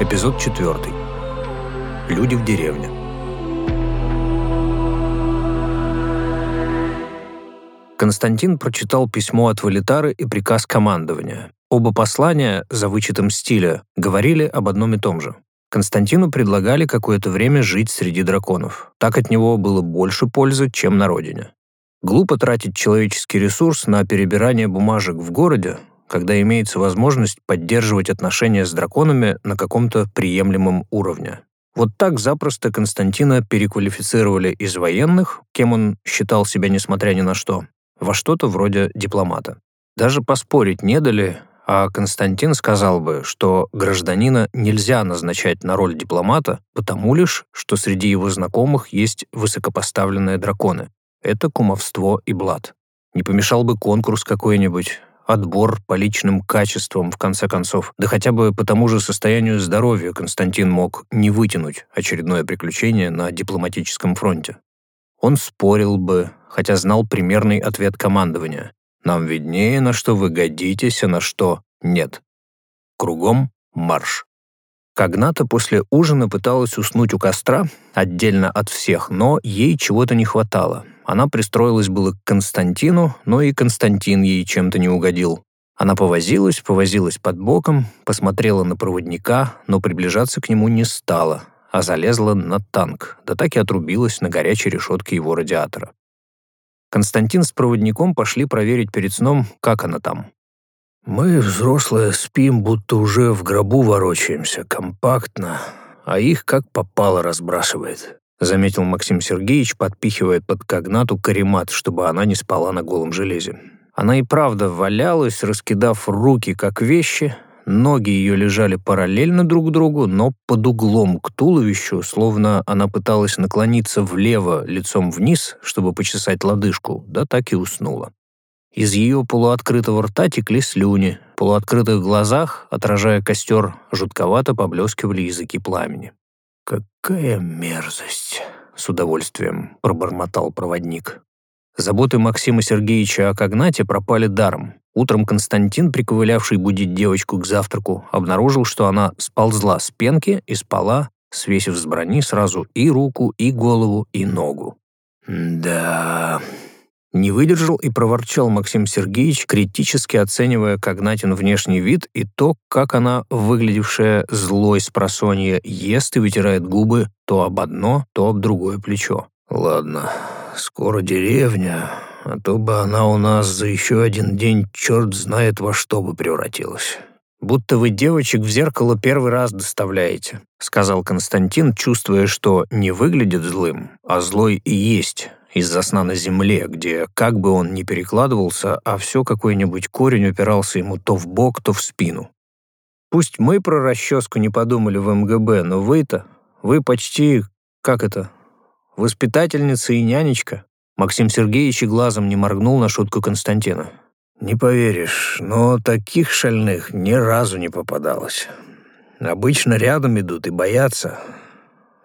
Эпизод 4. Люди в деревне. Константин прочитал письмо от Валитары и приказ командования. Оба послания, за вычетом стиля, говорили об одном и том же. Константину предлагали какое-то время жить среди драконов. Так от него было больше пользы, чем на родине. Глупо тратить человеческий ресурс на перебирание бумажек в городе, когда имеется возможность поддерживать отношения с драконами на каком-то приемлемом уровне. Вот так запросто Константина переквалифицировали из военных, кем он считал себя несмотря ни на что, во что-то вроде дипломата. Даже поспорить не дали, а Константин сказал бы, что гражданина нельзя назначать на роль дипломата, потому лишь, что среди его знакомых есть высокопоставленные драконы. Это кумовство и блат. Не помешал бы конкурс какой-нибудь, отбор по личным качествам, в конце концов. Да хотя бы по тому же состоянию здоровья Константин мог не вытянуть очередное приключение на дипломатическом фронте. Он спорил бы, хотя знал примерный ответ командования. Нам виднее, на что вы годитесь, а на что нет. Кругом марш. Когната после ужина пыталась уснуть у костра, отдельно от всех, но ей чего-то не хватало. Она пристроилась было к Константину, но и Константин ей чем-то не угодил. Она повозилась, повозилась под боком, посмотрела на проводника, но приближаться к нему не стала, а залезла на танк, да так и отрубилась на горячей решетке его радиатора. Константин с проводником пошли проверить перед сном, как она там. «Мы, взрослые, спим, будто уже в гробу ворочаемся, компактно, а их как попало разбрасывает», заметил Максим Сергеевич, подпихивая под когнату каремат, чтобы она не спала на голом железе. Она и правда валялась, раскидав руки как вещи, Ноги ее лежали параллельно друг другу, но под углом к туловищу, словно она пыталась наклониться влево лицом вниз, чтобы почесать лодыжку, да так и уснула. Из ее полуоткрытого рта текли слюни, в полуоткрытых глазах, отражая костер, жутковато поблескивали языки пламени. «Какая мерзость!» — с удовольствием пробормотал проводник. Заботы Максима Сергеевича о Когнате пропали даром. Утром Константин, приковылявший будить девочку к завтраку, обнаружил, что она сползла с пенки и спала, свесив с брони сразу и руку, и голову, и ногу. «Да...» Не выдержал и проворчал Максим Сергеевич, критически оценивая Когнатин внешний вид и то, как она, выглядевшая злой с просонья, ест и вытирает губы то об одно, то об другое плечо. «Ладно, скоро деревня, а то бы она у нас за еще один день черт знает во что бы превратилась». «Будто вы девочек в зеркало первый раз доставляете», — сказал Константин, чувствуя, что не выглядит злым, а злой и есть из-за сна на земле, где, как бы он ни перекладывался, а все какой-нибудь корень упирался ему то в бок, то в спину. Пусть мы про расческу не подумали в МГБ, но вы-то, вы почти, как это, воспитательница и нянечка. Максим Сергеевич и глазом не моргнул на шутку Константина. «Не поверишь, но таких шальных ни разу не попадалось. Обычно рядом идут и боятся.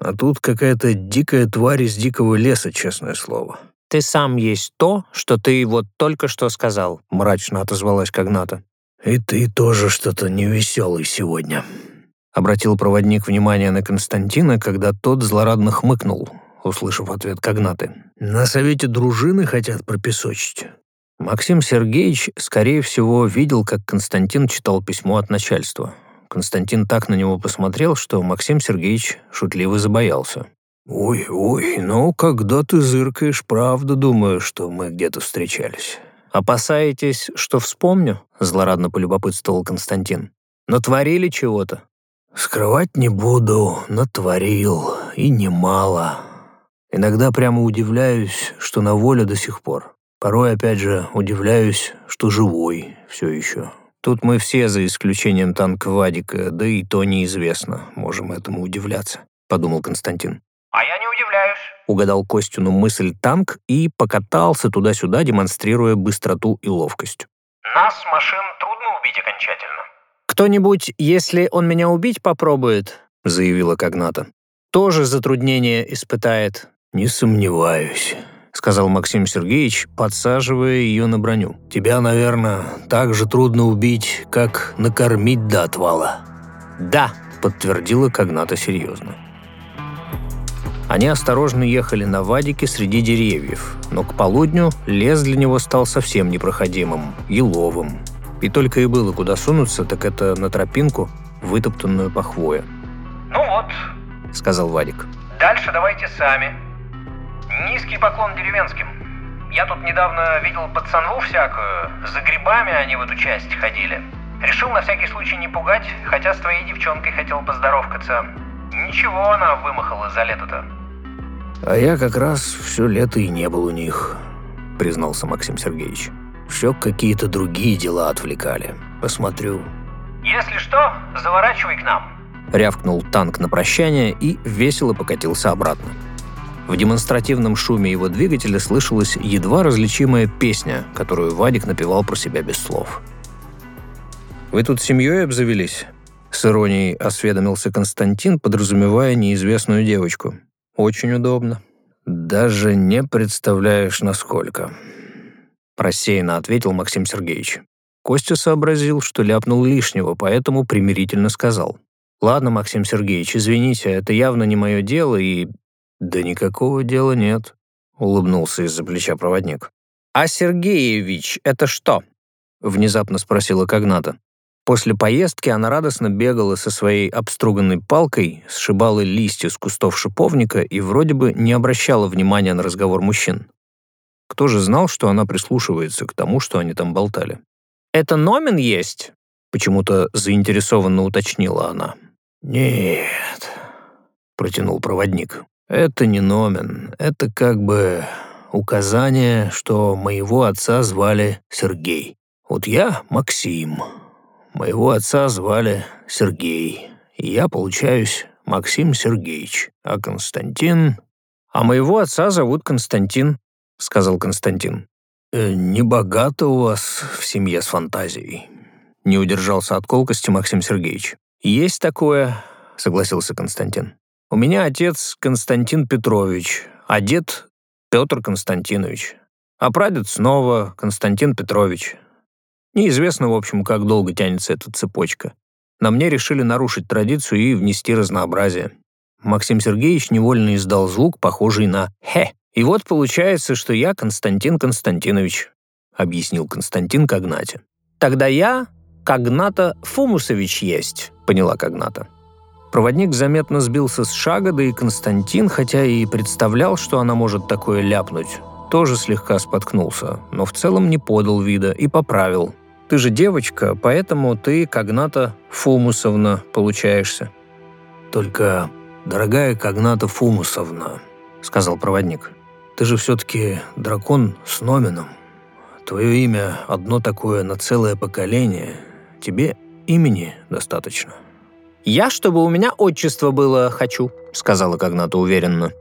А тут какая-то дикая тварь из дикого леса, честное слово». «Ты сам есть то, что ты вот только что сказал», — мрачно отозвалась Когната. «И ты тоже что-то невеселый сегодня», — обратил проводник внимание на Константина, когда тот злорадно хмыкнул, услышав ответ Когнаты. «На совете дружины хотят пропесочить». Максим Сергеевич, скорее всего, видел, как Константин читал письмо от начальства. Константин так на него посмотрел, что Максим Сергеевич шутливо забоялся. «Ой, ой, ну, когда ты зыркаешь, правда думаю, что мы где-то встречались». «Опасаетесь, что вспомню?» — злорадно полюбопытствовал Константин. «Натворили чего-то?» «Скрывать не буду, натворил, и немало», Иногда прямо удивляюсь, что на воле до сих пор. Порой, опять же, удивляюсь, что живой все еще. Тут мы все, за исключением танка Вадика, да и то неизвестно, можем этому удивляться», — подумал Константин. «А я не удивляюсь», — угадал Костюну мысль танк и покатался туда-сюда, демонстрируя быстроту и ловкость. «Нас, машин, трудно убить окончательно». «Кто-нибудь, если он меня убить попробует», — заявила Когната, — «тоже затруднение испытает. «Не сомневаюсь», — сказал Максим Сергеевич, подсаживая ее на броню. «Тебя, наверное, так же трудно убить, как накормить до отвала». «Да», подтвердила Когната серьезно. Они осторожно ехали на Вадике среди деревьев, но к полудню лес для него стал совсем непроходимым, еловым. И только и было куда сунуться, так это на тропинку, вытоптанную по хвое. Ну вот, — сказал Вадик. дальше давайте сами. Низкий поклон деревенским. Я тут недавно видел пацанву всякую. За грибами они в эту часть ходили. Решил на всякий случай не пугать, хотя с твоей девчонкой хотел поздоровкаться. Ничего она вымахала за лето-то. «А я как раз все лето и не был у них», — признался Максим Сергеевич. «Все какие-то другие дела отвлекали. Посмотрю». Если что, заворачивай к нам. Рявкнул танк на прощание и весело покатился обратно. В демонстративном шуме его двигателя слышалась едва различимая песня, которую Вадик напевал про себя без слов. «Вы тут семьей обзавелись?» С иронией осведомился Константин, подразумевая неизвестную девочку. «Очень удобно». «Даже не представляешь, насколько», — рассеянно ответил Максим Сергеевич. Костя сообразил, что ляпнул лишнего, поэтому примирительно сказал. «Ладно, Максим Сергеевич, извините, это явно не мое дело и «Да никакого дела нет», — улыбнулся из-за плеча проводник. «А Сергеевич, это что?» — внезапно спросила Когната. После поездки она радостно бегала со своей обструганной палкой, сшибала листья с кустов шиповника и вроде бы не обращала внимания на разговор мужчин. Кто же знал, что она прислушивается к тому, что они там болтали? «Это Номин есть?» — почему-то заинтересованно уточнила она. «Нет», — протянул проводник. Это не номен, это как бы указание, что моего отца звали Сергей. Вот я Максим. Моего отца звали Сергей. И я получаюсь Максим Сергеевич, а Константин... «А моего отца зовут Константин», — сказал Константин. «Э, «Небогато у вас в семье с фантазией», — не удержался от колкости Максим Сергеевич. «Есть такое», — согласился Константин. У меня отец Константин Петрович, а дед Петр Константинович, а прадед снова Константин Петрович. Неизвестно, в общем, как долго тянется эта цепочка. На мне решили нарушить традицию и внести разнообразие. Максим Сергеевич невольно издал звук, похожий на «хе». И вот получается, что я Константин Константинович, объяснил Константин Когнате. Тогда я Когната Фумусович есть, поняла Когната. Проводник заметно сбился с шага, да и Константин, хотя и представлял, что она может такое ляпнуть, тоже слегка споткнулся, но в целом не подал вида и поправил. «Ты же девочка, поэтому ты, Когната Фумусовна, получаешься». «Только, дорогая Когната Фумусовна», — сказал проводник, «ты же все-таки дракон с номином. Твое имя одно такое на целое поколение. Тебе имени достаточно». «Я, чтобы у меня отчество было, хочу», — сказала Когната уверенно.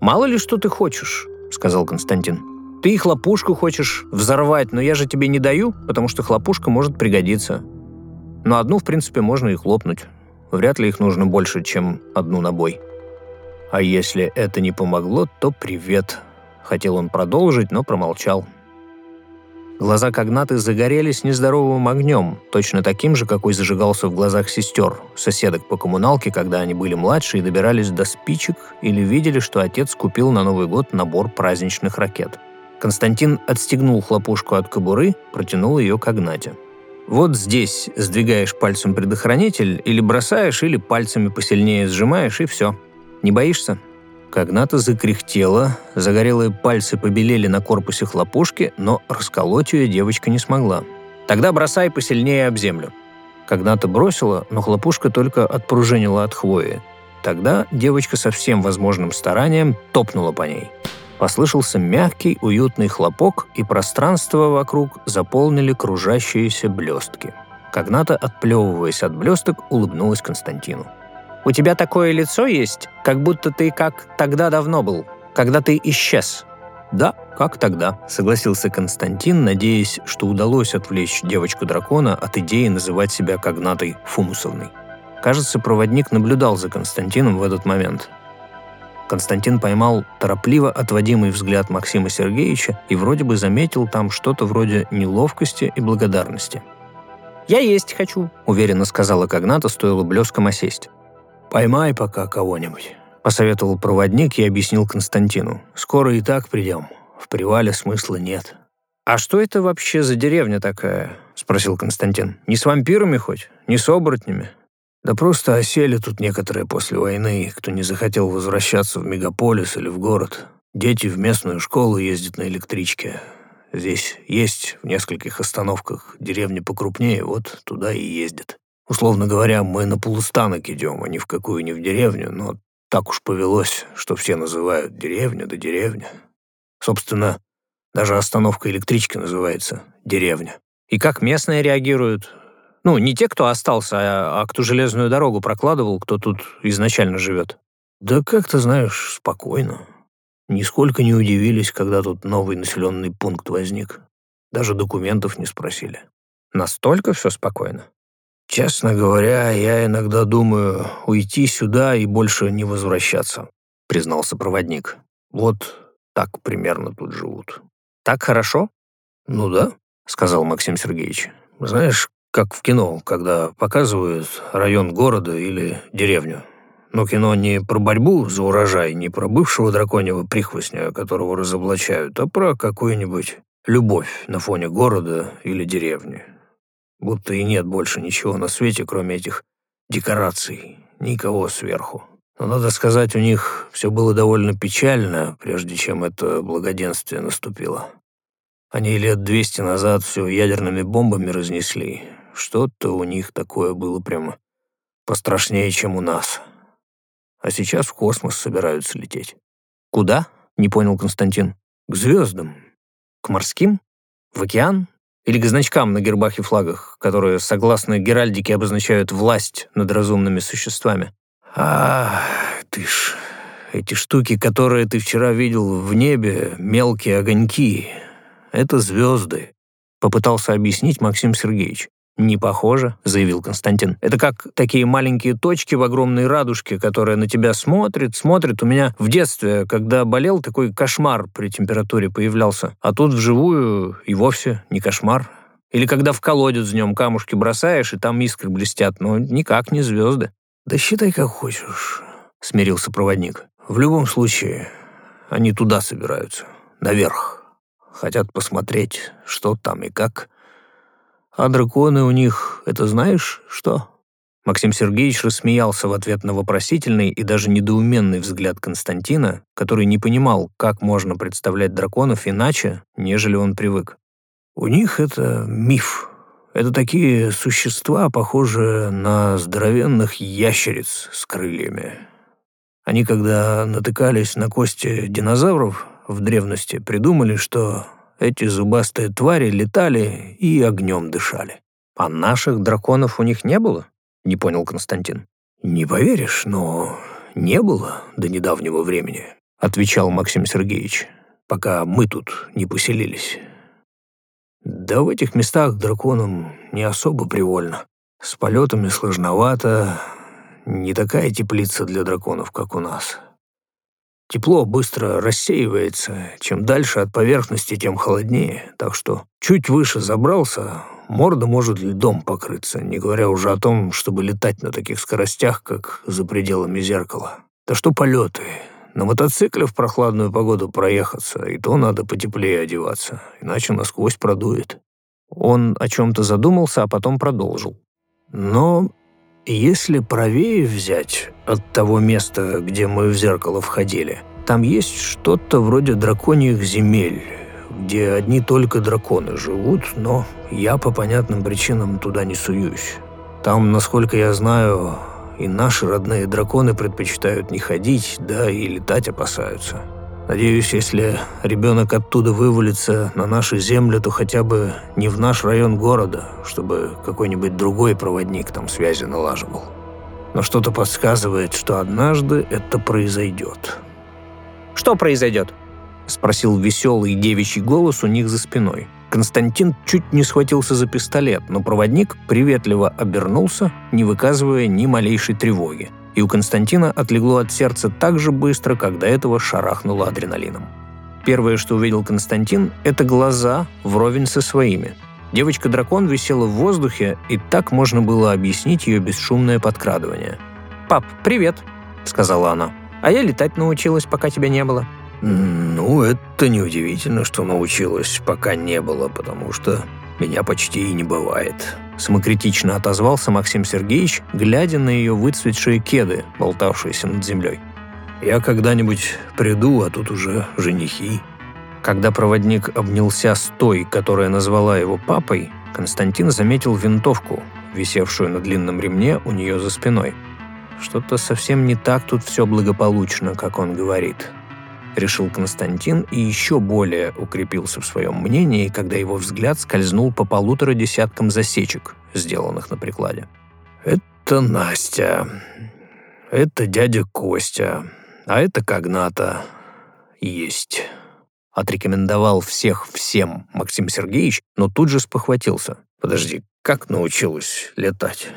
«Мало ли, что ты хочешь», — сказал Константин. «Ты хлопушку хочешь взорвать, но я же тебе не даю, потому что хлопушка может пригодиться. Но одну, в принципе, можно и хлопнуть. Вряд ли их нужно больше, чем одну на бой». «А если это не помогло, то привет», — хотел он продолжить, но промолчал. Глаза Когнаты загорелись нездоровым огнем, точно таким же, какой зажигался в глазах сестер, соседок по коммуналке, когда они были младше и добирались до спичек или видели, что отец купил на Новый год набор праздничных ракет. Константин отстегнул хлопушку от кобуры, протянул ее к Агнате. «Вот здесь сдвигаешь пальцем предохранитель, или бросаешь, или пальцами посильнее сжимаешь, и все. Не боишься?» Когната закряхтела, загорелые пальцы побелели на корпусе хлопушки, но расколоть ее девочка не смогла. «Тогда бросай посильнее об землю». Когната бросила, но хлопушка только отпружинила от хвои. Тогда девочка со всем возможным старанием топнула по ней. Послышался мягкий, уютный хлопок, и пространство вокруг заполнили кружащиеся блестки. Когната, отплевываясь от блесток, улыбнулась Константину. У тебя такое лицо есть, как будто ты как тогда давно был, когда ты исчез». «Да, как тогда», — согласился Константин, надеясь, что удалось отвлечь девочку-дракона от идеи называть себя Когнатой Фумусовной. Кажется, проводник наблюдал за Константином в этот момент. Константин поймал торопливо отводимый взгляд Максима Сергеевича и вроде бы заметил там что-то вроде неловкости и благодарности. «Я есть хочу», — уверенно сказала Когната, стоило блеском осесть. Поймай пока кого-нибудь», — посоветовал проводник и объяснил Константину. «Скоро и так придем. В привале смысла нет». «А что это вообще за деревня такая?» — спросил Константин. «Не с вампирами хоть? Не с оборотнями?» «Да просто осели тут некоторые после войны, кто не захотел возвращаться в мегаполис или в город. Дети в местную школу ездят на электричке. Здесь есть в нескольких остановках деревни покрупнее, вот туда и ездят. Условно говоря, мы на полустанок идем, а ни в какую не в деревню, но так уж повелось, что все называют деревня да деревня. Собственно, даже остановка электрички называется «деревня». И как местные реагируют? Ну, не те, кто остался, а, а кто железную дорогу прокладывал, кто тут изначально живет. Да как ты знаешь, спокойно. Нисколько не удивились, когда тут новый населенный пункт возник. Даже документов не спросили. Настолько все спокойно? Честно говоря, я иногда думаю уйти сюда и больше не возвращаться, признался проводник. Вот так примерно тут живут. Так хорошо? Ну да, сказал Максим Сергеевич. Знаешь, как в кино, когда показывают район города или деревню. Но кино не про борьбу за урожай, не про бывшего драконьего прихвостня, которого разоблачают, а про какую-нибудь любовь на фоне города или деревни. Будто и нет больше ничего на свете, кроме этих декораций, никого сверху. Но, надо сказать, у них все было довольно печально, прежде чем это благоденствие наступило. Они лет двести назад все ядерными бомбами разнесли. Что-то у них такое было прямо пострашнее, чем у нас. А сейчас в космос собираются лететь. Куда? Не понял Константин. К звездам. К морским? В океан? Или к значкам на гербах и флагах, которые, согласно Геральдике, обозначают власть над разумными существами? А, ты ж... Эти штуки, которые ты вчера видел в небе, мелкие огоньки, это звезды, попытался объяснить Максим Сергеевич. «Не похоже», — заявил Константин. «Это как такие маленькие точки в огромной радужке, которая на тебя смотрит, смотрит. У меня в детстве, когда болел, такой кошмар при температуре появлялся. А тут вживую и вовсе не кошмар. Или когда в колодец днем камушки бросаешь, и там искры блестят, но никак не звезды». «Да считай, как хочешь», — смирился проводник. «В любом случае, они туда собираются, наверх. Хотят посмотреть, что там и как». А драконы у них, это знаешь что?» Максим Сергеевич рассмеялся в ответ на вопросительный и даже недоуменный взгляд Константина, который не понимал, как можно представлять драконов иначе, нежели он привык. «У них это миф. Это такие существа, похожие на здоровенных ящериц с крыльями. Они, когда натыкались на кости динозавров в древности, придумали, что эти зубастые твари летали и огнем дышали. А наших драконов у них не было? Не понял Константин. Не поверишь, но не было до недавнего времени, отвечал Максим Сергеевич, пока мы тут не поселились. Да в этих местах драконам не особо привольно. С полетами сложновато, не такая теплица для драконов, как у нас. Тепло быстро рассеивается. Чем дальше от поверхности, тем холоднее. Так что чуть выше забрался, морда может льдом покрыться, не говоря уже о том, чтобы летать на таких скоростях, как за пределами зеркала. Да что полеты. На мотоцикле в прохладную погоду проехаться, и то надо потеплее одеваться, иначе насквозь продует. Он о чем-то задумался, а потом продолжил. Но если правее взять от того места, где мы в зеркало входили, там есть что-то вроде драконьих земель, где одни только драконы живут, но я по понятным причинам туда не суюсь. Там, насколько я знаю, и наши родные драконы предпочитают не ходить, да и летать опасаются. Надеюсь, если ребенок оттуда вывалится на наши земли, то хотя бы не в наш район города, чтобы какой-нибудь другой проводник там связи налаживал. Но что-то подсказывает, что однажды это произойдет. «Что произойдет?» — спросил веселый девичий голос у них за спиной. Константин чуть не схватился за пистолет, но проводник приветливо обернулся, не выказывая ни малейшей тревоги и у Константина отлегло от сердца так же быстро, как до этого шарахнуло адреналином. Первое, что увидел Константин, это глаза вровень со своими. Девочка-дракон висела в воздухе, и так можно было объяснить ее бесшумное подкрадывание. «Пап, привет», — сказала она. «А я летать научилась, пока тебя не было». «Ну, это неудивительно, что научилась, пока не было, потому что меня почти и не бывает», — самокритично отозвался Максим Сергеевич, глядя на ее выцветшие кеды, болтавшиеся над землей. «Я когда-нибудь приду, а тут уже женихи». Когда проводник обнялся с той, которая назвала его папой, Константин заметил винтовку, висевшую на длинном ремне у нее за спиной. Что-то совсем не так тут все благополучно, как он говорит. Решил Константин и еще более укрепился в своем мнении, когда его взгляд скользнул по полутора десяткам засечек, сделанных на прикладе. «Это Настя. Это дядя Костя. А это Когната. Есть» отрекомендовал всех всем Максим Сергеевич, но тут же спохватился. «Подожди, как научилась летать?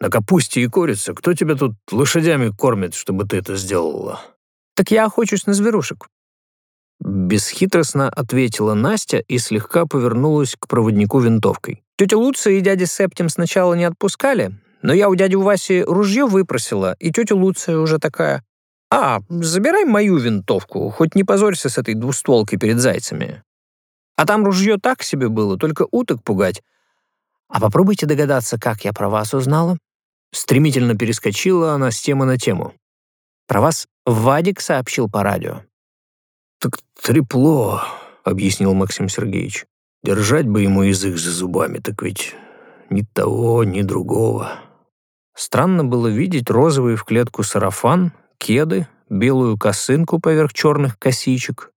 На капусте и курице? Кто тебя тут лошадями кормит, чтобы ты это сделала?» «Так я охочусь на зверушек». Бесхитростно ответила Настя и слегка повернулась к проводнику винтовкой. Тетя Луция и дядя Септим сначала не отпускали, но я у дяди Васи ружье выпросила, и тетя Луция уже такая, «А, забирай мою винтовку, хоть не позорься с этой двустволкой перед зайцами. А там ружье так себе было, только уток пугать. А попробуйте догадаться, как я про вас узнала?» Стремительно перескочила она с темы на тему. «Про вас Вадик сообщил по радио». «Так трепло», — объяснил Максим Сергеевич. «Держать бы ему язык за зубами, так ведь ни того, ни другого». Странно было видеть розовый в клетку сарафан, кеды, белую косынку поверх черных косичек,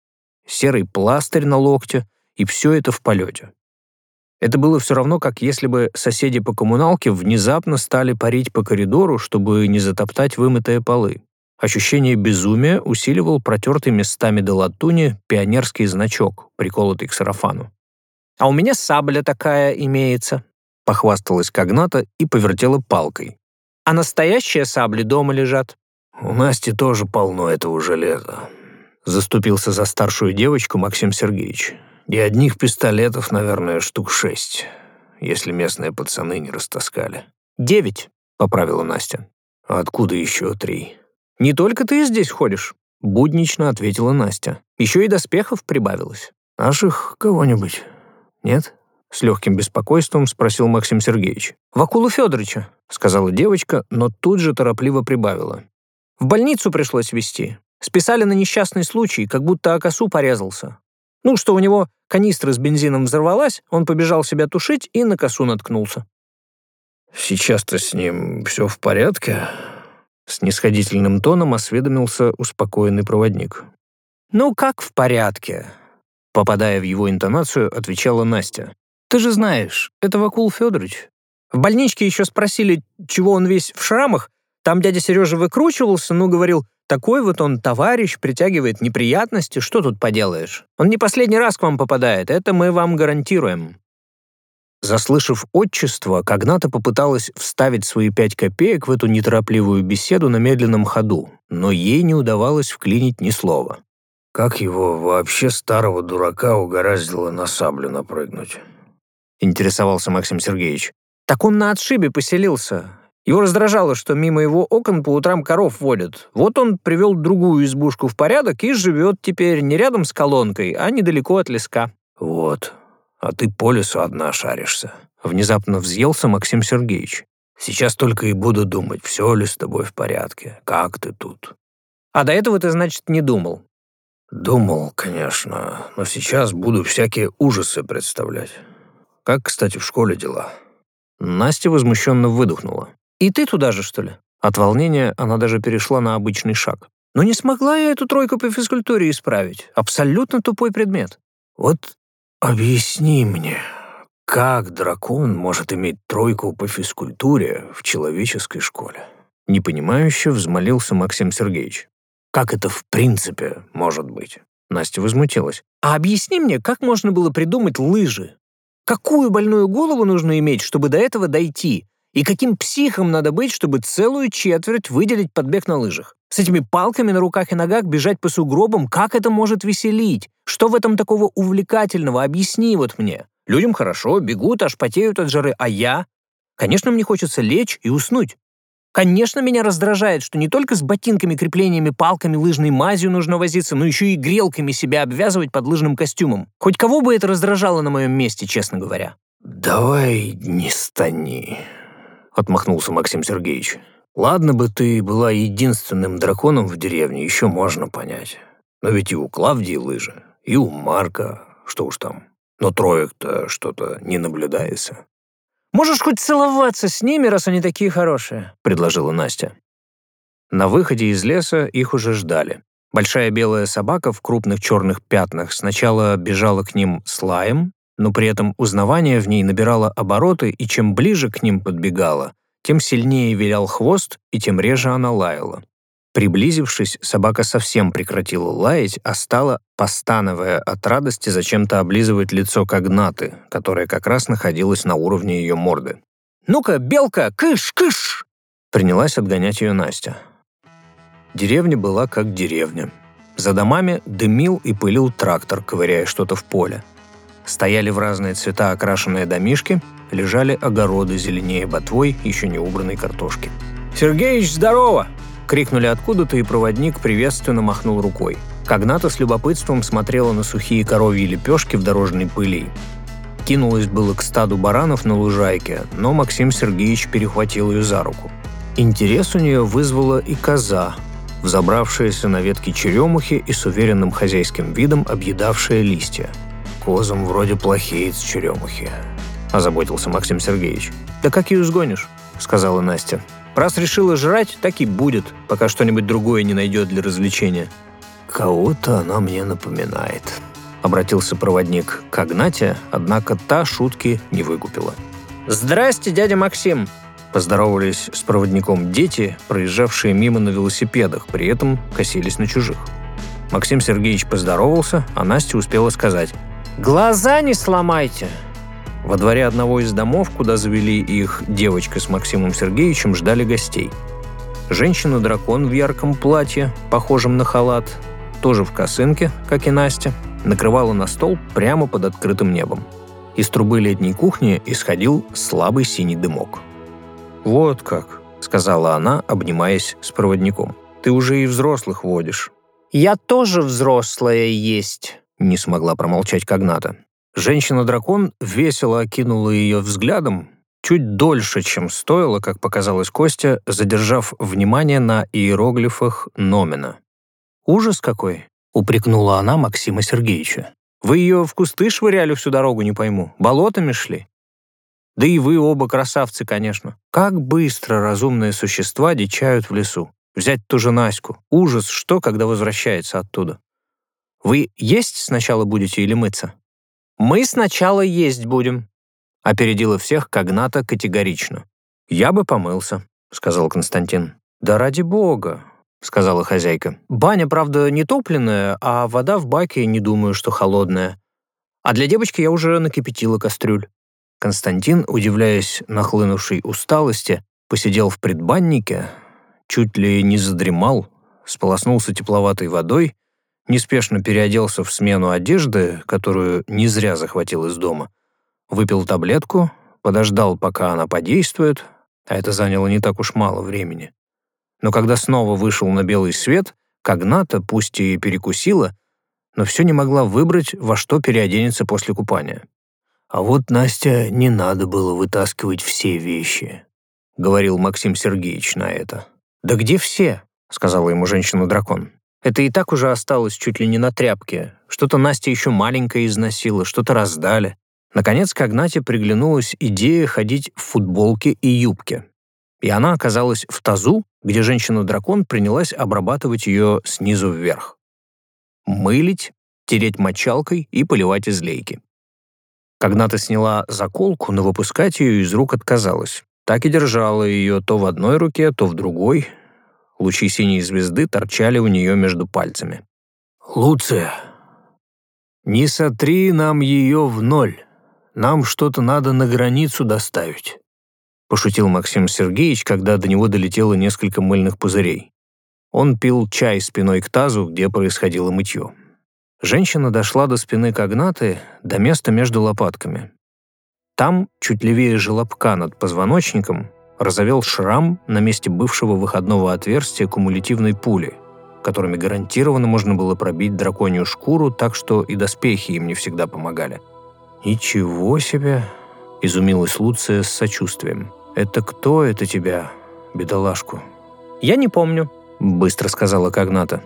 серый пластырь на локте, и все это в полете. Это было все равно, как если бы соседи по коммуналке внезапно стали парить по коридору, чтобы не затоптать вымытые полы. Ощущение безумия усиливал протертый местами до латуни пионерский значок, приколотый к сарафану. «А у меня сабля такая имеется», — похвасталась Когната и повертела палкой. «А настоящие сабли дома лежат. «У Насти тоже полно этого железа», — заступился за старшую девочку Максим Сергеевич. «И одних пистолетов, наверное, штук шесть, если местные пацаны не растаскали». «Девять», — поправила Настя. «А откуда еще три?» «Не только ты здесь ходишь», — буднично ответила Настя. «Еще и доспехов прибавилось». «Наших кого-нибудь? Нет?» С легким беспокойством спросил Максим Сергеевич. «Вакулу Федоровича», — сказала девочка, но тут же торопливо прибавила. В больницу пришлось везти. Списали на несчастный случай, как будто о косу порезался. Ну, что у него канистра с бензином взорвалась, он побежал себя тушить и на косу наткнулся. «Сейчас-то с ним все в порядке?» С нисходительным тоном осведомился успокоенный проводник. «Ну, как в порядке?» Попадая в его интонацию, отвечала Настя. «Ты же знаешь, это Вакул Федорович. В больничке еще спросили, чего он весь в шрамах, там дядя Сережа выкручивался, ну, говорил, такой вот он товарищ, притягивает неприятности, что тут поделаешь? Он не последний раз к вам попадает, это мы вам гарантируем». Заслышав отчество, Когната попыталась вставить свои пять копеек в эту неторопливую беседу на медленном ходу, но ей не удавалось вклинить ни слова. «Как его вообще старого дурака угораздило на саблю напрыгнуть?» — интересовался Максим Сергеевич. «Так он на отшибе поселился. Его раздражало, что мимо его окон по утрам коров водят. Вот он привел другую избушку в порядок и живет теперь не рядом с колонкой, а недалеко от леска. «Вот, а ты по лесу одна шаришься», — внезапно взъелся Максим Сергеевич. «Сейчас только и буду думать, все ли с тобой в порядке, как ты тут». «А до этого ты, значит, не думал?» «Думал, конечно, но сейчас буду всякие ужасы представлять. Как, кстати, в школе дела?» Настя возмущенно выдохнула. «И ты туда же, что ли?» От волнения она даже перешла на обычный шаг. «Но не смогла я эту тройку по физкультуре исправить. Абсолютно тупой предмет». «Вот объясни мне, как дракон может иметь тройку по физкультуре в человеческой школе?» Непонимающе взмолился Максим Сергеевич. «Как это в принципе может быть?» Настя возмутилась. «А объясни мне, как можно было придумать лыжи? Какую больную голову нужно иметь, чтобы до этого дойти? И каким психом надо быть, чтобы целую четверть выделить под бег на лыжах? С этими палками на руках и ногах бежать по сугробам, как это может веселить? Что в этом такого увлекательного? Объясни вот мне. Людям хорошо, бегут, аж потеют от жары, а я? Конечно, мне хочется лечь и уснуть. Конечно, меня раздражает, что не только с ботинками, креплениями, палками, лыжной мазью нужно возиться, но еще и грелками себя обвязывать под лыжным костюмом. Хоть кого бы это раздражало на моем месте, честно говоря. «Давай не стани», — отмахнулся Максим Сергеевич. «Ладно бы ты была единственным драконом в деревне, еще можно понять. Но ведь и у Клавдии лыжи, и у Марка, что уж там. Но троек-то что-то не наблюдается. Можешь хоть целоваться с ними, раз они такие хорошие», — предложила Настя. На выходе из леса их уже ждали. Большая белая собака в крупных черных пятнах сначала бежала к ним с лаем, но при этом узнавание в ней набирало обороты, и чем ближе к ним подбегала, тем сильнее вилял хвост, и тем реже она лаяла. Приблизившись, собака совсем прекратила лаять, а стала, постановая от радости, зачем-то облизывать лицо Когнаты, которое как раз находилось на уровне ее морды. «Ну-ка, белка, кыш, кыш!» Принялась отгонять ее Настя. Деревня была как деревня. За домами дымил и пылил трактор, ковыряя что-то в поле. Стояли в разные цвета окрашенные домишки, лежали огороды зеленее ботвой еще не убранной картошки. «Сергеич, здорово!» Крикнули откуда-то, и проводник приветственно махнул рукой. Когната с любопытством смотрела на сухие коровьи лепешки в дорожной пыли. Кинулась было к стаду баранов на лужайке, но Максим Сергеевич перехватил ее за руку. Интерес у нее вызвала и коза, взобравшаяся на ветки черемухи и с уверенным хозяйским видом объедавшая листья. «Козам вроде плохеет с черемухи», – озаботился Максим Сергеевич. «Да как ее сгонишь?» – сказала Настя. Раз решила жрать, так и будет, пока что-нибудь другое не найдет для развлечения. «Кого-то она мне напоминает», — обратился проводник к Агнате, однако та шутки не выкупила. «Здрасте, дядя Максим!» Поздоровались с проводником дети, проезжавшие мимо на велосипедах, при этом косились на чужих. Максим Сергеевич поздоровался, а Настя успела сказать «Глаза не сломайте!» Во дворе одного из домов, куда завели их девочка с Максимом Сергеевичем, ждали гостей. Женщина-дракон в ярком платье, похожем на халат, тоже в косынке, как и Настя, накрывала на стол прямо под открытым небом. Из трубы летней кухни исходил слабый синий дымок. «Вот как», — сказала она, обнимаясь с проводником. «Ты уже и взрослых водишь». «Я тоже взрослая есть», — не смогла промолчать Когната. Женщина-дракон весело окинула ее взглядом, чуть дольше, чем стоило, как показалось Костя, задержав внимание на иероглифах Номина. «Ужас какой!» — упрекнула она Максима Сергеевича. «Вы ее в кусты швыряли всю дорогу, не пойму. Болотами шли?» «Да и вы оба красавцы, конечно. Как быстро разумные существа дичают в лесу. Взять ту же Наську. Ужас, что, когда возвращается оттуда. Вы есть сначала будете или мыться?» «Мы сначала есть будем», — опередила всех Когната категорично. «Я бы помылся», — сказал Константин. «Да ради бога», — сказала хозяйка. «Баня, правда, не топленая, а вода в баке, не думаю, что холодная. А для девочки я уже накипятила кастрюль». Константин, удивляясь нахлынувшей усталости, посидел в предбаннике, чуть ли не задремал, сполоснулся тепловатой водой неспешно переоделся в смену одежды, которую не зря захватил из дома, выпил таблетку, подождал, пока она подействует, а это заняло не так уж мало времени. Но когда снова вышел на белый свет, Когната, пусть и перекусила, но все не могла выбрать, во что переоденется после купания. «А вот, Настя, не надо было вытаскивать все вещи», — говорил Максим Сергеевич на это. «Да где все?» — сказала ему женщина-дракон. Это и так уже осталось чуть ли не на тряпке. Что-то Настя еще маленькое износила, что-то раздали. Наконец, к Агнате приглянулась идея ходить в футболке и юбке. И она оказалась в тазу, где женщина-дракон принялась обрабатывать ее снизу вверх. Мылить, тереть мочалкой и поливать из лейки. Сняла заколку, но выпускать ее из рук отказалась. Так и держала ее то в одной руке, то в другой, Лучи синей звезды торчали у нее между пальцами. «Луция, не сотри нам ее в ноль. Нам что-то надо на границу доставить», — пошутил Максим Сергеевич, когда до него долетело несколько мыльных пузырей. Он пил чай спиной к тазу, где происходило мытье. Женщина дошла до спины Когнаты, до места между лопатками. Там, чуть левее желобка над позвоночником, разовел шрам на месте бывшего выходного отверстия кумулятивной пули, которыми гарантированно можно было пробить драконью шкуру, так что и доспехи им не всегда помогали. «Ничего себе!» — изумилась Луция с сочувствием. «Это кто это тебя, бедолашку?» «Я не помню», — быстро сказала Когната.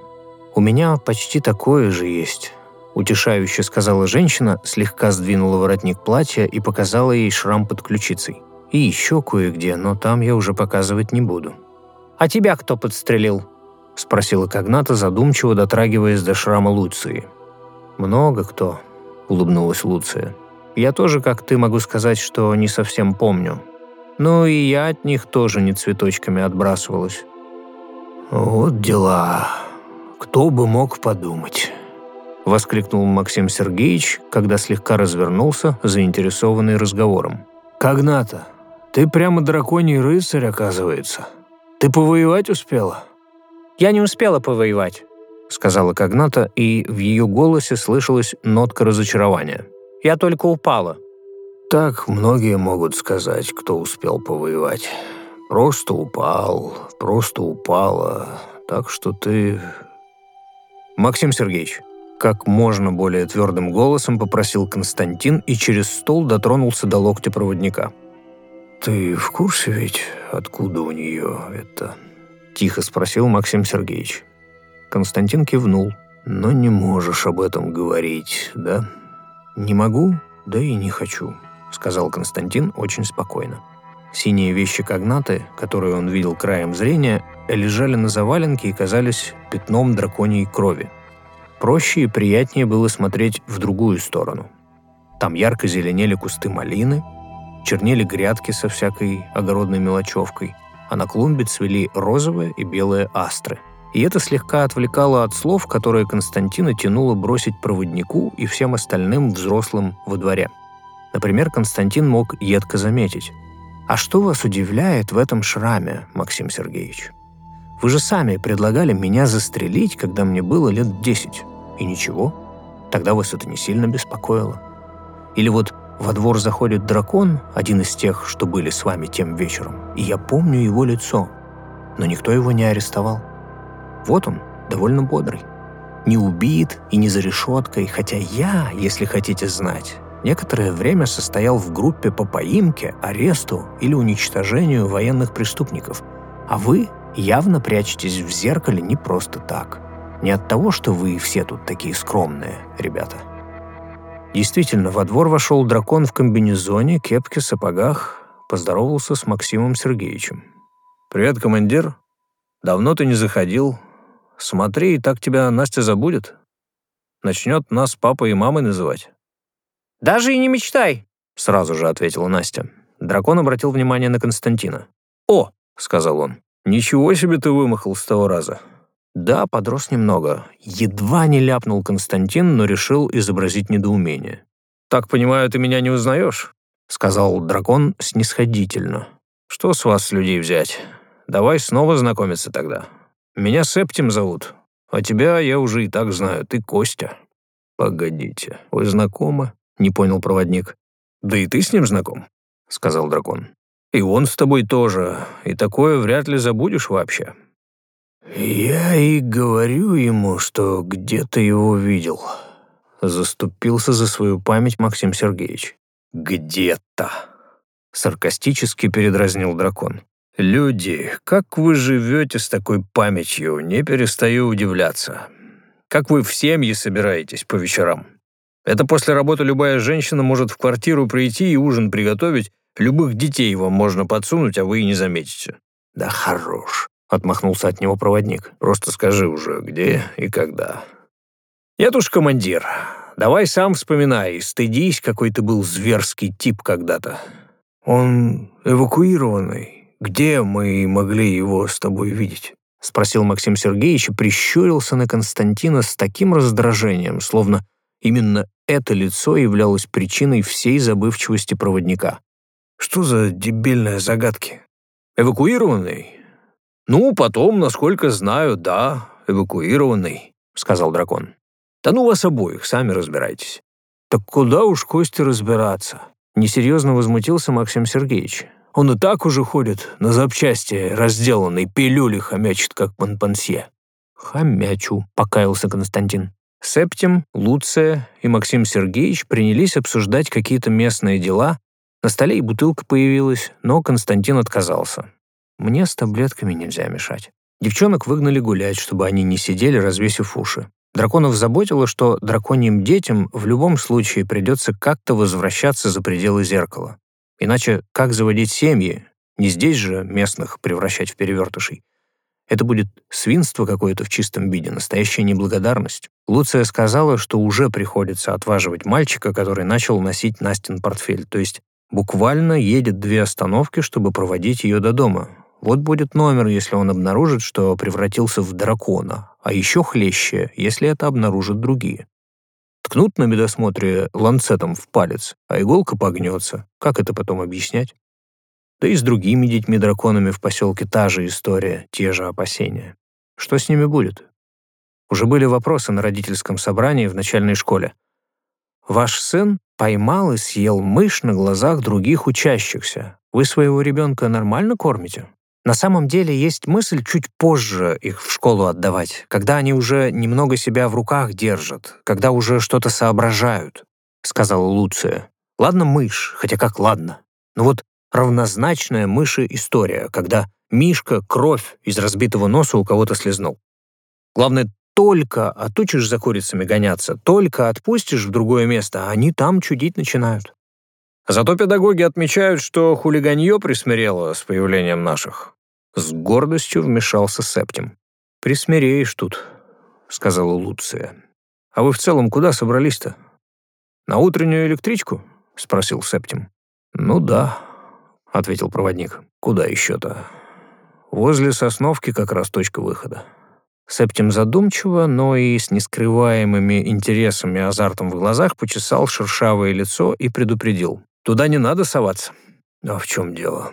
«У меня почти такое же есть», — утешающе сказала женщина, слегка сдвинула воротник платья и показала ей шрам под ключицей. «И еще кое-где, но там я уже показывать не буду». «А тебя кто подстрелил?» — спросила Когната, задумчиво дотрагиваясь до шрама Луции. «Много кто», — улыбнулась Луция. «Я тоже, как ты, могу сказать, что не совсем помню. Но и я от них тоже не цветочками отбрасывалась». «Вот дела. Кто бы мог подумать?» — воскликнул Максим Сергеевич, когда слегка развернулся, заинтересованный разговором. «Когната, ты прямо драконий рыцарь, оказывается. Ты повоевать успела?» «Я не успела повоевать», — сказала Когната, и в ее голосе слышалась нотка разочарования. «Я только упала». «Так многие могут сказать, кто успел повоевать. Просто упал, просто упала. Так что ты...» «Максим Сергеевич», как можно более твердым голосом попросил Константин и через стол дотронулся до локтя проводника. «Ты в курсе ведь, откуда у нее это?» – тихо спросил Максим Сергеевич. Константин кивнул. «Но не можешь об этом говорить, да?» «Не могу, да и не хочу», – сказал Константин очень спокойно. Синие вещи Когнаты, которые он видел краем зрения, лежали на заваленке и казались пятном драконьей крови. Проще и приятнее было смотреть в другую сторону. Там ярко зеленели кусты малины, чернели грядки со всякой огородной мелочевкой, а на клумбе цвели розовые и белые астры. И это слегка отвлекало от слов, которые Константина тянуло бросить проводнику и всем остальным взрослым во дворе. Например, Константин мог едко заметить. «А что вас удивляет в этом шраме, Максим Сергеевич? Вы же сами предлагали меня застрелить, когда мне было лет десять. И ничего, тогда вас это не сильно беспокоило. Или вот во двор заходит дракон, один из тех, что были с вами тем вечером, и я помню его лицо, но никто его не арестовал. Вот он, довольно бодрый. Не убит и не за решеткой, хотя я, если хотите знать, некоторое время состоял в группе по поимке, аресту или уничтожению военных преступников. А вы явно прячетесь в зеркале не просто так. Не от того, что вы все тут такие скромные, ребята. Действительно, во двор вошел дракон в комбинезоне, кепке, сапогах, поздоровался с Максимом Сергеевичем. «Привет, командир. Давно ты не заходил. Смотри, и так тебя Настя забудет. Начнет нас папой и мамой называть». «Даже и не мечтай», — сразу же ответила Настя. Дракон обратил внимание на Константина. «О!» — сказал он. «Ничего себе ты вымахал с того раза. Да, подрос немного. Едва не ляпнул Константин, но решил изобразить недоумение. «Так понимаю, ты меня не узнаешь?» — сказал дракон снисходительно. «Что с вас, людей, взять? Давай снова знакомиться тогда. Меня Септим зовут, а тебя я уже и так знаю, ты Костя». «Погодите, вы знакомы?» — не понял проводник. «Да и ты с ним знаком», — сказал дракон. «И он с тобой тоже, и такое вряд ли забудешь вообще. «Я и говорю ему, что где-то его видел», — заступился за свою память Максим Сергеевич. «Где-то», — саркастически передразнил дракон. «Люди, как вы живете с такой памятью, не перестаю удивляться. Как вы в семьи собираетесь по вечерам? Это после работы любая женщина может в квартиру прийти и ужин приготовить, любых детей вам можно подсунуть, а вы и не заметите». «Да хорош», Отмахнулся от него проводник. «Просто скажи уже, где и когда». «Нет уж, командир. Давай сам вспоминай. Стыдись, какой ты был зверский тип когда-то. Он эвакуированный. Где мы могли его с тобой видеть?» Спросил Максим Сергеевич и прищурился на Константина с таким раздражением, словно именно это лицо являлось причиной всей забывчивости проводника. «Что за дебильные загадки? Эвакуированный? «Ну, потом, насколько знаю, да, эвакуированный», — сказал дракон. «Да ну вас обоих, сами разбирайтесь». «Так куда уж Косте разбираться?» Несерьезно возмутился Максим Сергеевич. Он и так уже ходит на запчасти разделанной пилюли хомячит, как Монпансье». «Хомячу», — покаялся Константин. Септим, Луция и Максим Сергеевич принялись обсуждать какие-то местные дела. На столе и бутылка появилась, но Константин отказался. Мне с таблетками нельзя мешать. Девчонок выгнали гулять, чтобы они не сидели, развесив уши. Драконов заботило, что драконьим детям в любом случае придется как-то возвращаться за пределы зеркала. Иначе как заводить семьи? Не здесь же местных превращать в перевертышей. Это будет свинство какое-то в чистом виде, настоящая неблагодарность. Луция сказала, что уже приходится отваживать мальчика, который начал носить Настин портфель, то есть буквально едет две остановки, чтобы проводить ее до дома. Вот будет номер, если он обнаружит, что превратился в дракона, а еще хлеще, если это обнаружат другие. Ткнут на медосмотре ланцетом в палец, а иголка погнется. Как это потом объяснять? Да и с другими детьми-драконами в поселке та же история, те же опасения. Что с ними будет? Уже были вопросы на родительском собрании в начальной школе. Ваш сын поймал и съел мышь на глазах других учащихся. Вы своего ребенка нормально кормите? На самом деле есть мысль чуть позже их в школу отдавать, когда они уже немного себя в руках держат, когда уже что-то соображают, сказала Луция. Ладно, мышь, хотя как ладно. Но вот равнозначная мыши история, когда Мишка кровь из разбитого носа у кого-то слезнул. Главное, только отучишь за курицами гоняться, только отпустишь в другое место, а они там чудить начинают. Зато педагоги отмечают, что хулиганье присмирело с появлением наших. С гордостью вмешался Септим. «Присмиреешь тут», — сказала Луция. «А вы в целом куда собрались-то? На утреннюю электричку?» — спросил Септим. «Ну да», — ответил проводник. «Куда еще-то? Возле Сосновки как раз точка выхода». Септим задумчиво, но и с нескрываемыми интересами и азартом в глазах почесал шершавое лицо и предупредил. Туда не надо соваться. А в чем дело?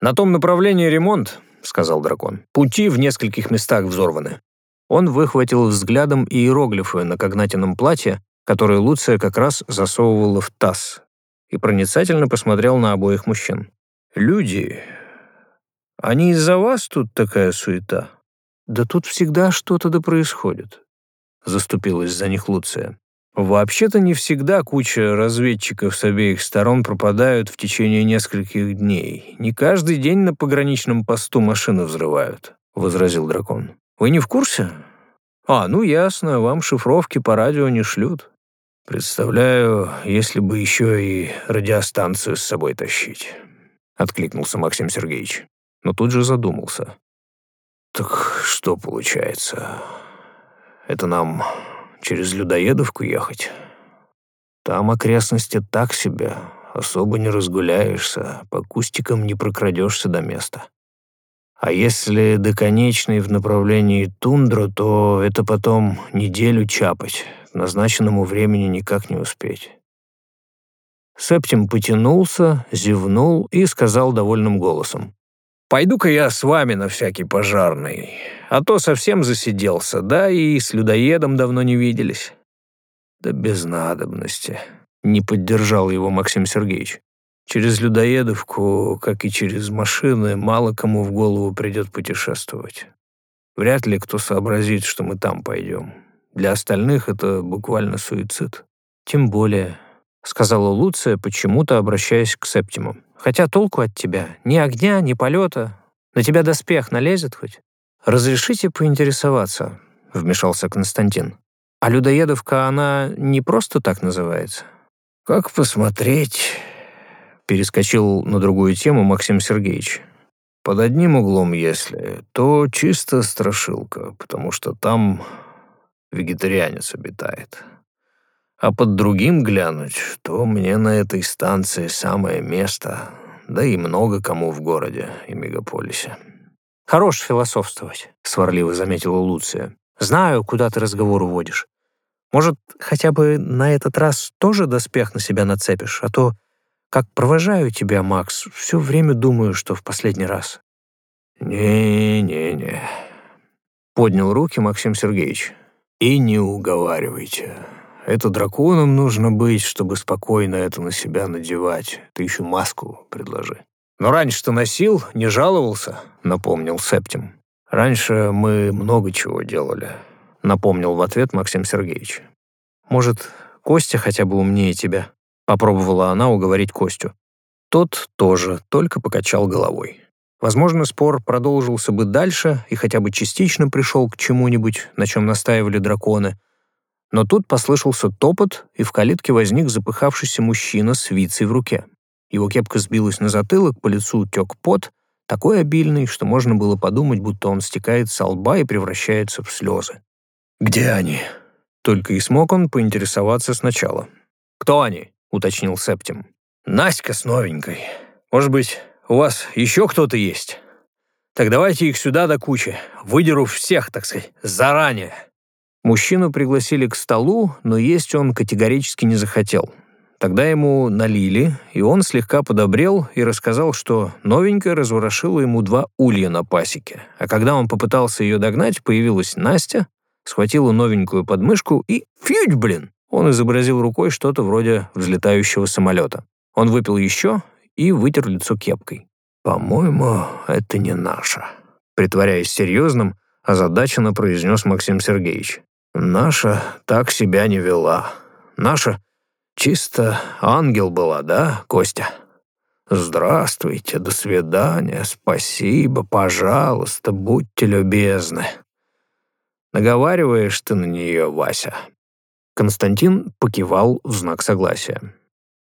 На том направлении ремонт, сказал дракон. Пути в нескольких местах взорваны. Он выхватил взглядом иероглифы на когнатином платье, которые Луция как раз засовывала в таз, и проницательно посмотрел на обоих мужчин. «Люди, они из-за вас тут такая суета?» «Да тут всегда что-то да происходит», — заступилась за них Луция. Вообще-то не всегда куча разведчиков с обеих сторон пропадают в течение нескольких дней. Не каждый день на пограничном посту машины взрывают, — возразил дракон. Вы не в курсе? А, ну ясно, вам шифровки по радио не шлют. Представляю, если бы еще и радиостанцию с собой тащить, — откликнулся Максим Сергеевич, но тут же задумался. Так что получается? Это нам через Людоедовку ехать. Там окрестности так себе, особо не разгуляешься, по кустикам не прокрадешься до места. А если до конечной в направлении тундра, то это потом неделю чапать, к назначенному времени никак не успеть. Септим потянулся, зевнул и сказал довольным голосом. Пойду-ка я с вами на всякий пожарный, а то совсем засиделся, да и с людоедом давно не виделись». «Да без надобности», — не поддержал его Максим Сергеевич. «Через людоедовку, как и через машины, мало кому в голову придет путешествовать. Вряд ли кто сообразит, что мы там пойдем. Для остальных это буквально суицид». «Тем более», — сказала Луция, почему-то обращаясь к Септиму. Хотя толку от тебя ни огня, ни полета. На тебя доспех налезет хоть? Разрешите поинтересоваться, вмешался Константин. А людоедовка, она не просто так называется? Как посмотреть? Перескочил на другую тему Максим Сергеевич. Под одним углом, если, то чисто страшилка, потому что там вегетарианец обитает. А под другим глянуть, то мне на этой станции самое место, да и много кому в городе и мегаполисе. «Хорош философствовать», — сварливо заметила Луция. «Знаю, куда ты разговор уводишь. Может, хотя бы на этот раз тоже доспех на себя нацепишь, а то, как провожаю тебя, Макс, все время думаю, что в последний раз». «Не-не-не», — поднял руки Максим Сергеевич. «И не уговаривайте». Это драконом нужно быть, чтобы спокойно это на себя надевать. Ты еще маску предложи». «Но раньше-то носил, не жаловался», — напомнил Септим. «Раньше мы много чего делали», — напомнил в ответ Максим Сергеевич. «Может, Костя хотя бы умнее тебя?» — попробовала она уговорить Костю. Тот тоже только покачал головой. Возможно, спор продолжился бы дальше и хотя бы частично пришел к чему-нибудь, на чем настаивали драконы. Но тут послышался топот, и в калитке возник запыхавшийся мужчина с вицей в руке. Его кепка сбилась на затылок, по лицу тек пот, такой обильный, что можно было подумать, будто он стекает со лба и превращается в слезы. «Где они?» Только и смог он поинтересоваться сначала. «Кто они?» — уточнил Септим. «Наська с новенькой. Может быть, у вас еще кто-то есть? Так давайте их сюда до кучи. Выдеру всех, так сказать, заранее». Мужчину пригласили к столу, но есть он категорически не захотел. Тогда ему налили, и он слегка подобрел и рассказал, что новенькая разворошила ему два улья на пасеке. А когда он попытался ее догнать, появилась Настя, схватила новенькую подмышку и «фьють, блин!» Он изобразил рукой что-то вроде взлетающего самолета. Он выпил еще и вытер лицо кепкой. «По-моему, это не наша», — притворяясь серьезным, озадаченно произнес Максим Сергеевич. «Наша так себя не вела. Наша чисто ангел была, да, Костя? Здравствуйте, до свидания, спасибо, пожалуйста, будьте любезны». Наговариваешь ты на нее, Вася?» Константин покивал в знак согласия.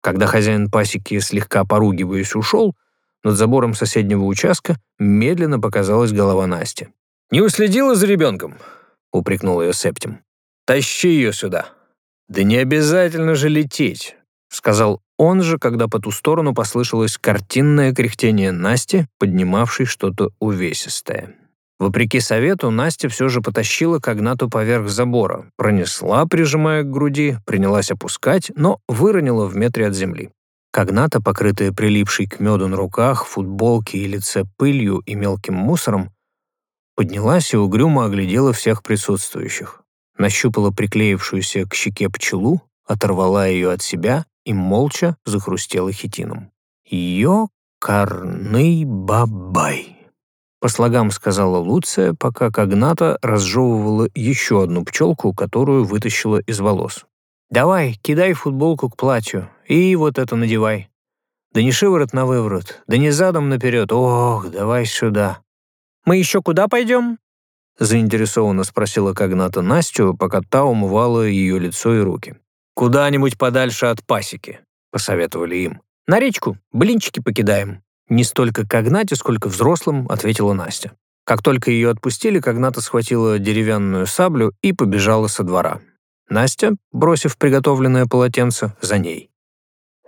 Когда хозяин пасеки, слегка поругиваясь, ушел, над забором соседнего участка медленно показалась голова Насти. «Не уследила за ребенком?» — упрекнул ее Септим. «Тащи ее сюда». «Да не обязательно же лететь», — сказал он же, когда по ту сторону послышалось картинное кряхтение Насти, поднимавшей что-то увесистое. Вопреки совету, Настя все же потащила Когнату поверх забора, пронесла, прижимая к груди, принялась опускать, но выронила в метре от земли. Когната, покрытая прилипшей к меду на руках, футболке и лице пылью и мелким мусором, поднялась и угрюмо оглядела всех присутствующих. Нащупала приклеившуюся к щеке пчелу, оторвала ее от себя и молча захрустела хитином. «Ё карный бабай!» По слогам сказала Луция, пока Когната разжевывала еще одну пчелку, которую вытащила из волос. «Давай, кидай футболку к платью и вот это надевай. Да не шиворот на выворот, да не задом наперед. Ох, давай сюда». «Мы еще куда пойдем?» заинтересованно спросила Когната Настю, пока та умывала ее лицо и руки. «Куда-нибудь подальше от пасеки», — посоветовали им. «На речку, блинчики покидаем», «Не столько Когнате, сколько взрослым», — ответила Настя. Как только ее отпустили, Когната схватила деревянную саблю и побежала со двора. Настя, бросив приготовленное полотенце, за ней.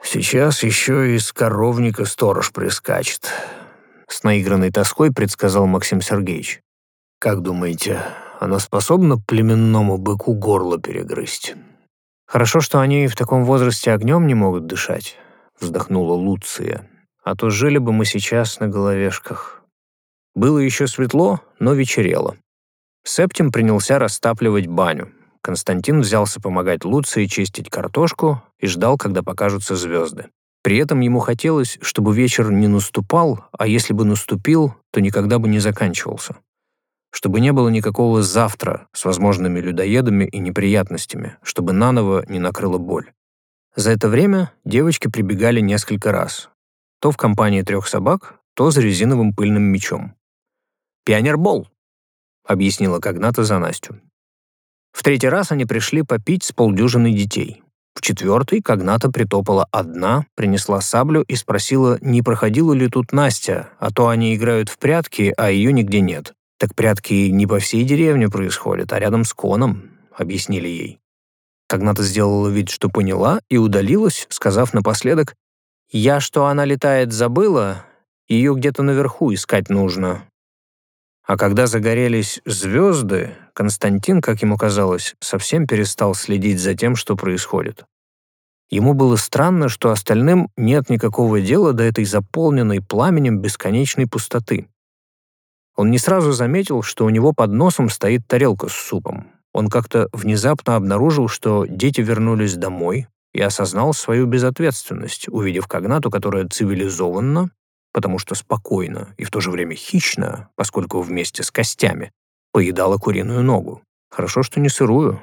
«Сейчас еще из коровника сторож прискачет», — с наигранной тоской предсказал Максим Сергеевич. «Как думаете, она способна племенному быку горло перегрызть?» «Хорошо, что они в таком возрасте огнем не могут дышать», — вздохнула Луция а то жили бы мы сейчас на головешках. Было еще светло, но вечерело. Септим принялся растапливать баню. Константин взялся помогать Луции чистить картошку и ждал, когда покажутся звезды. При этом ему хотелось, чтобы вечер не наступал, а если бы наступил, то никогда бы не заканчивался. Чтобы не было никакого завтра с возможными людоедами и неприятностями, чтобы наново не накрыла боль. За это время девочки прибегали несколько раз, то в компании трех собак, то с резиновым пыльным мечом. «Пионербол», — объяснила Когната за Настю. В третий раз они пришли попить с полдюжины детей. В четвертый Когната притопала одна, принесла саблю и спросила, не проходила ли тут Настя, а то они играют в прятки, а ее нигде нет. «Так прятки не по всей деревне происходят, а рядом с коном», — объяснили ей. Когната сделала вид, что поняла, и удалилась, сказав напоследок, я, что она летает, забыла, ее где-то наверху искать нужно. А когда загорелись звезды, Константин, как ему казалось, совсем перестал следить за тем, что происходит. Ему было странно, что остальным нет никакого дела до этой заполненной пламенем бесконечной пустоты. Он не сразу заметил, что у него под носом стоит тарелка с супом. Он как-то внезапно обнаружил, что дети вернулись домой, и осознал свою безответственность, увидев Когнату, которая цивилизованно потому что спокойно и в то же время хищно, поскольку вместе с костями, поедала куриную ногу. Хорошо, что не сырую,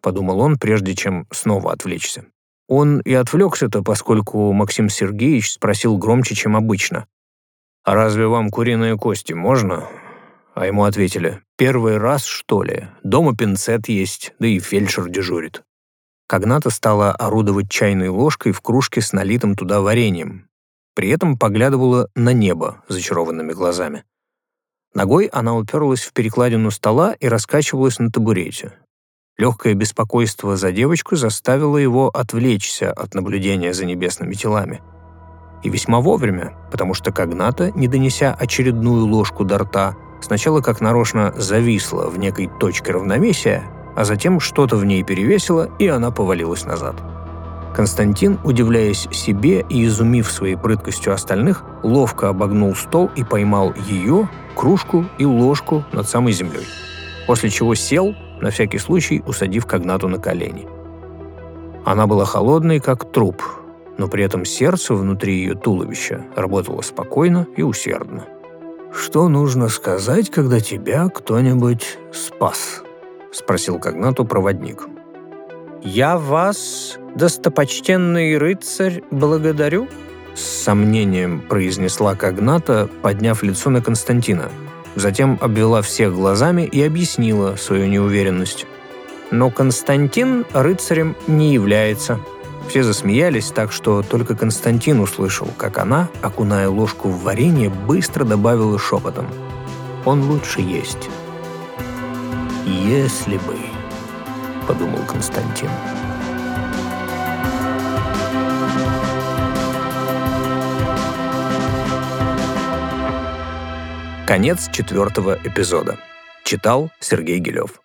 подумал он, прежде чем снова отвлечься. Он и отвлекся-то, поскольку Максим Сергеевич спросил громче, чем обычно. «А разве вам куриные кости можно?» А ему ответили, «Первый раз, что ли? Дома пинцет есть, да и фельдшер дежурит». Когната стала орудовать чайной ложкой в кружке с налитым туда вареньем. При этом поглядывала на небо зачарованными глазами. Ногой она уперлась в перекладину стола и раскачивалась на табурете. Легкое беспокойство за девочку заставило его отвлечься от наблюдения за небесными телами. И весьма вовремя, потому что Когната, не донеся очередную ложку до рта, сначала как нарочно зависла в некой точке равновесия, а затем что-то в ней перевесило, и она повалилась назад. Константин, удивляясь себе и изумив своей прыткостью остальных, ловко обогнул стол и поймал ее, кружку и ложку над самой землей. После чего сел, на всякий случай усадив Когнату на колени. Она была холодной, как труп, но при этом сердце внутри ее туловища работало спокойно и усердно. «Что нужно сказать, когда тебя кто-нибудь спас?» — спросил Когнату проводник. «Я вас, достопочтенный рыцарь, благодарю», — с сомнением произнесла Когната, подняв лицо на Константина — затем обвела всех глазами и объяснила свою неуверенность. Но Константин рыцарем не является. Все засмеялись так, что только Константин услышал, как она, окуная ложку в варенье, быстро добавила шепотом. «Он лучше есть». «Если бы», — подумал Константин. Конец четвертого эпизода. Читал Сергей Гелев.